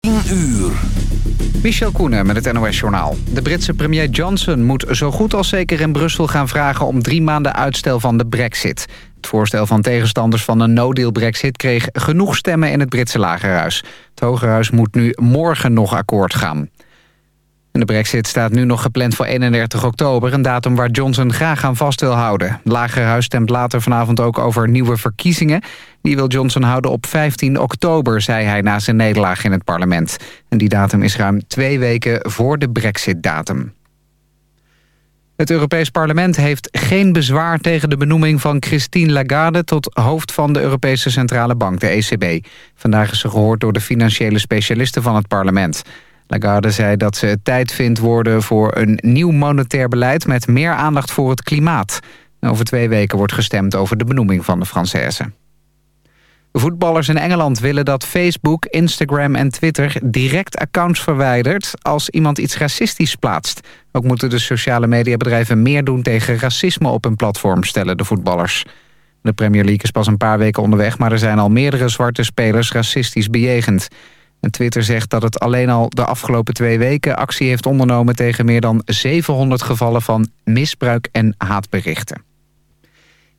10 uur. Michel Koenen met het NOS-journaal. De Britse premier Johnson moet zo goed als zeker in Brussel gaan vragen... om drie maanden uitstel van de brexit. Het voorstel van tegenstanders van een no-deal brexit... kreeg genoeg stemmen in het Britse lagerhuis. Het Hogerhuis moet nu morgen nog akkoord gaan. De brexit staat nu nog gepland voor 31 oktober... een datum waar Johnson graag aan vast wil houden. Lagerhuis stemt later vanavond ook over nieuwe verkiezingen. Die wil Johnson houden op 15 oktober, zei hij na zijn nederlaag in het parlement. En die datum is ruim twee weken voor de brexit-datum. Het Europees Parlement heeft geen bezwaar tegen de benoeming van Christine Lagarde tot hoofd van de Europese Centrale Bank, de ECB. Vandaag is ze gehoord door de financiële specialisten van het parlement. Lagarde zei dat ze het tijd vindt worden voor een nieuw monetair beleid... met meer aandacht voor het klimaat. Over twee weken wordt gestemd over de benoeming van de Française. Voetballers in Engeland willen dat Facebook, Instagram en Twitter... direct accounts verwijdert als iemand iets racistisch plaatst. Ook moeten de sociale mediabedrijven meer doen tegen racisme op hun platform... stellen de voetballers. De Premier League is pas een paar weken onderweg... maar er zijn al meerdere zwarte spelers racistisch bejegend. Twitter zegt dat het alleen al de afgelopen twee weken actie heeft ondernomen tegen meer dan 700 gevallen van misbruik en haatberichten.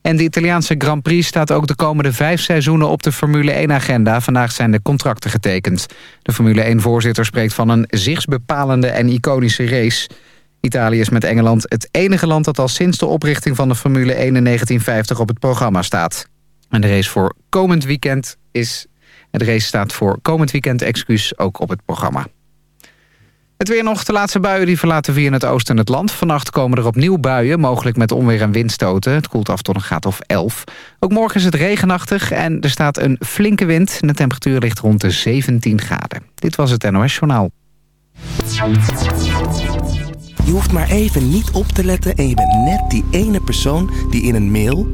En de Italiaanse Grand Prix staat ook de komende vijf seizoenen op de Formule 1-agenda. Vandaag zijn de contracten getekend. De Formule 1-voorzitter spreekt van een zichtsbepalende en iconische race. Italië is met Engeland het enige land dat al sinds de oprichting van de Formule 1 in 1950 op het programma staat. En de race voor komend weekend is de race staat voor komend weekend excuus ook op het programma. Het weer nog. De laatste buien die verlaten via het oosten het land. Vannacht komen er opnieuw buien, mogelijk met onweer en windstoten. Het koelt af tot een graad of 11. Ook morgen is het regenachtig en er staat een flinke wind. de temperatuur ligt rond de 17 graden. Dit was het NOS Journaal. Je hoeft maar even niet op te letten en je bent net die ene persoon die in een mail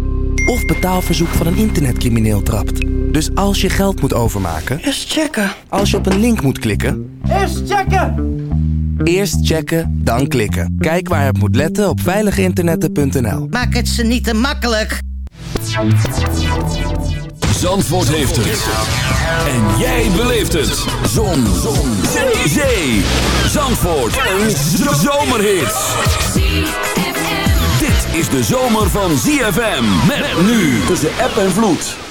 of betaalverzoek van een internetcrimineel trapt. Dus als je geld moet overmaken... Eerst checken. Als je op een link moet klikken... Eerst checken! Eerst checken, dan klikken. Kijk waar het moet letten op veiliginternetten.nl. Maak het ze niet te makkelijk. Zandvoort heeft het. En jij beleeft het. Zon. Zon. Zee. Zee. Zandvoort. Een zomerhit is de zomer van ZFM. Met nu tussen app en vloed.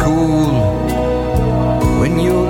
cool when you're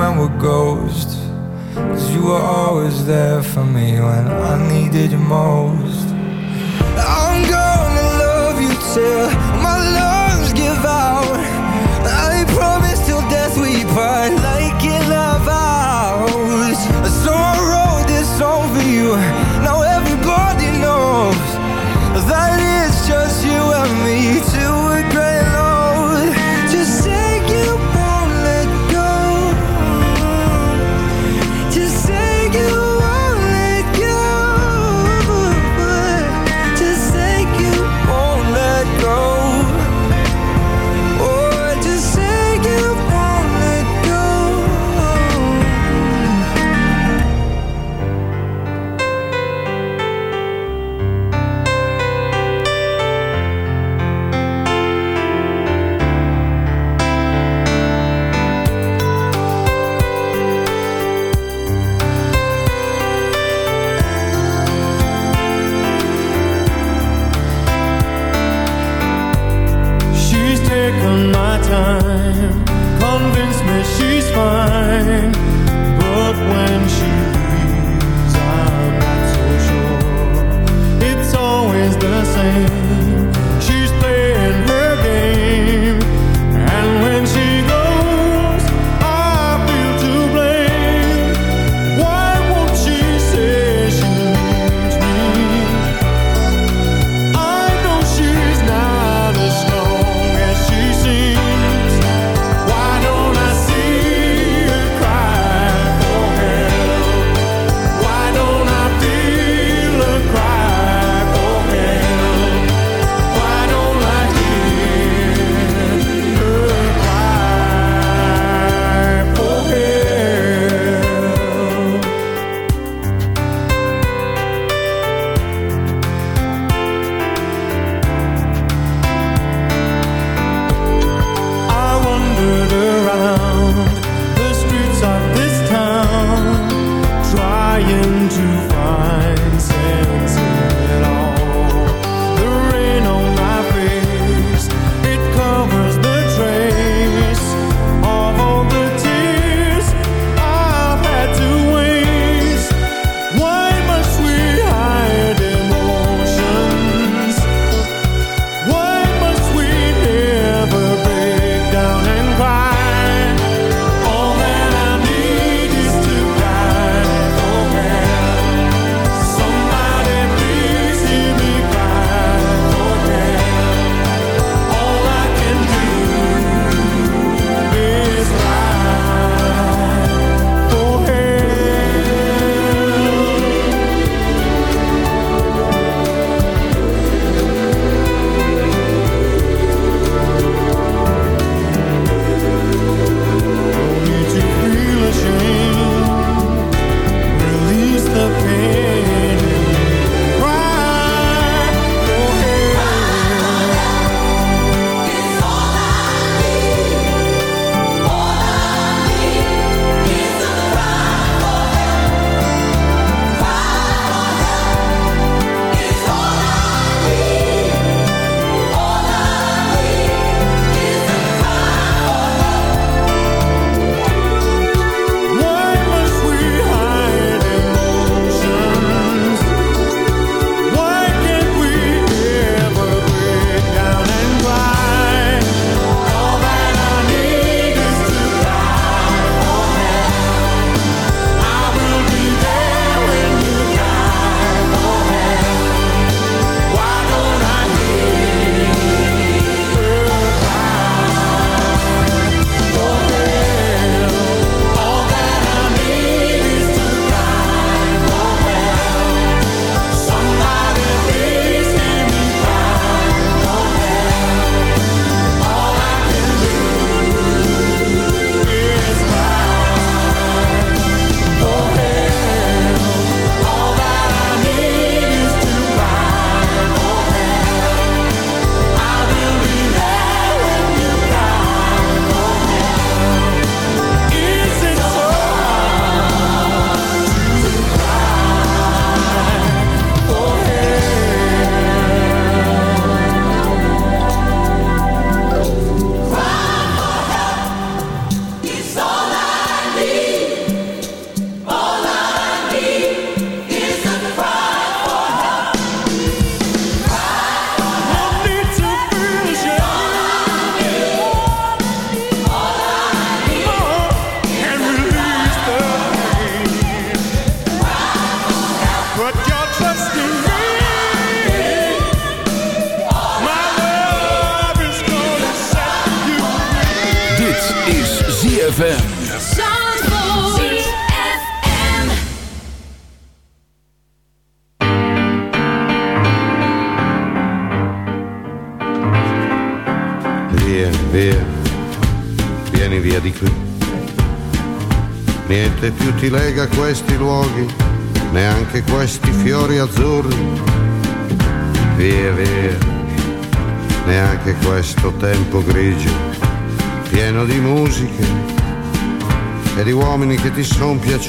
When we're ghosts. Cause you were always there for me when I needed you most.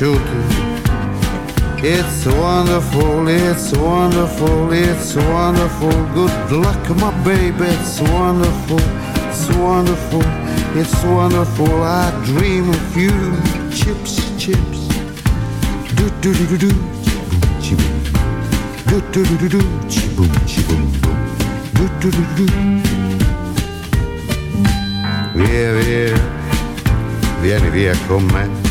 Sono. It's wonderful, it's wonderful, it's wonderful. Good luck, my baby, it's wonderful, it's wonderful, it's wonderful. I dream of you. Chips, chips. Do do do do do. Chi boom. Do do do do do. Chi boom, chi boom do do do do. Via, via, vieni via con me.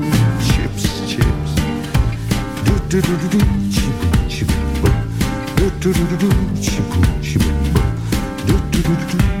do do do do chibu chibu do do do do chibu chibu do do do do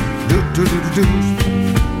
Do do do do